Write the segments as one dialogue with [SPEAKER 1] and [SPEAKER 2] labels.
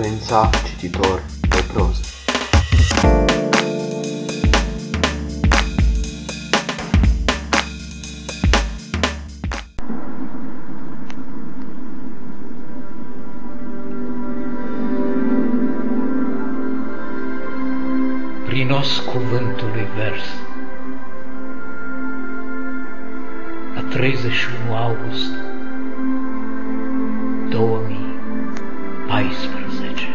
[SPEAKER 1] influența cititor de proză.
[SPEAKER 2] Prinos cuvântului vers La 31 august 2014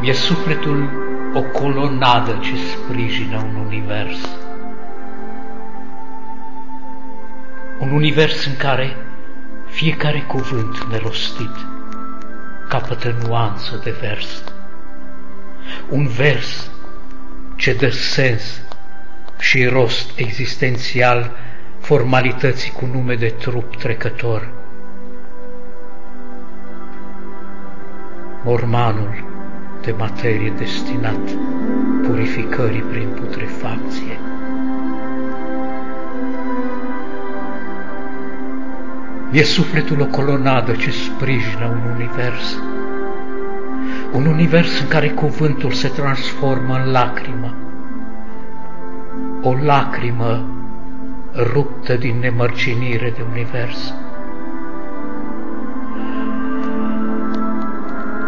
[SPEAKER 2] Mi-e sufletul o colonadă ce sprijină un univers. Un univers în care fiecare cuvânt nerostit capătă nuanță de vers. Un vers ce dă sens și rost existențial formalității cu nume de trup trecător. Mormanul de materie destinat purificării prin putrefacție. E sufletul o colonadă ce sprijină un univers, un univers în care cuvântul se transformă în lacrimă, o lacrimă ruptă din nemărcinire de univers.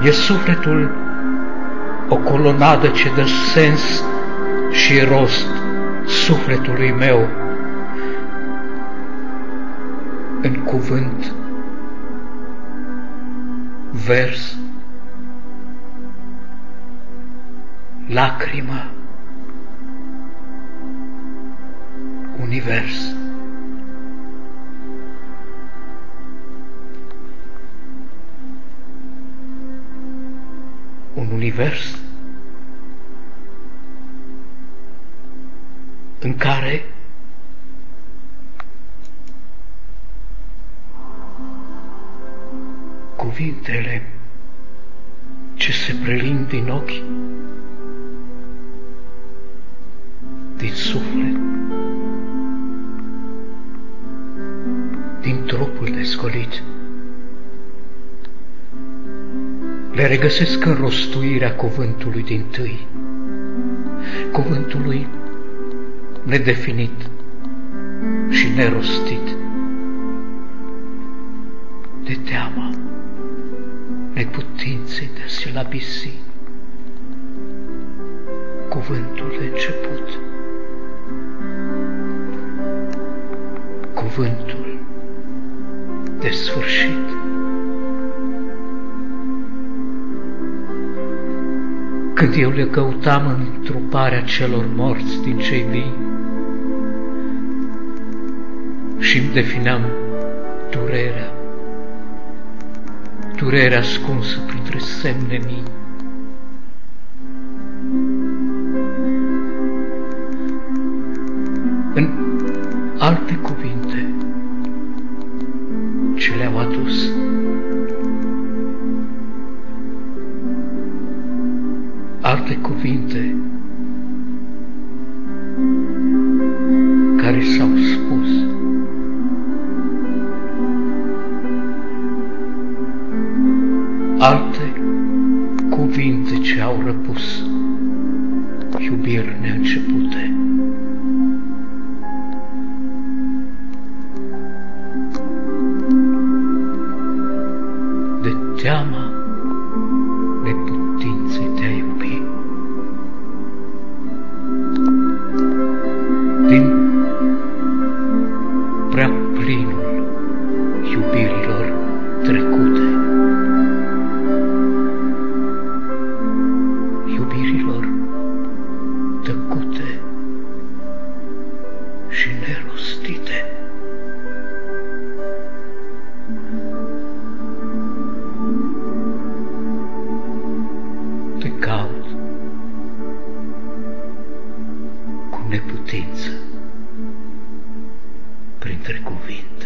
[SPEAKER 2] E sufletul o colonadă ce dă sens și rost sufletului meu în cuvânt, vers, lacrimă, univers. Un univers în care cuvintele ce se prelind din ochi, din suflet, trupul descolit. Le regăsesc în rostuirea cuvântului din tâi, cuvântului nedefinit și nerostit de teama neputinței de a silabisi cuvântul de început, cuvântul de sfârșit. Când eu le căutam în truparea celor morți din cei vii și îmi defineam durerea, durerea ascunsă printre semne mii. Ce le-au adus alte cuvinte care s-au spus. Alte cuvinte ce au răpus iubiri neîncepute. De teama neputinței de a iubi. Din prea plinul iubirilor trecute. Iubirilor tăcute și nerostite. Cu neputință printre cuvinte.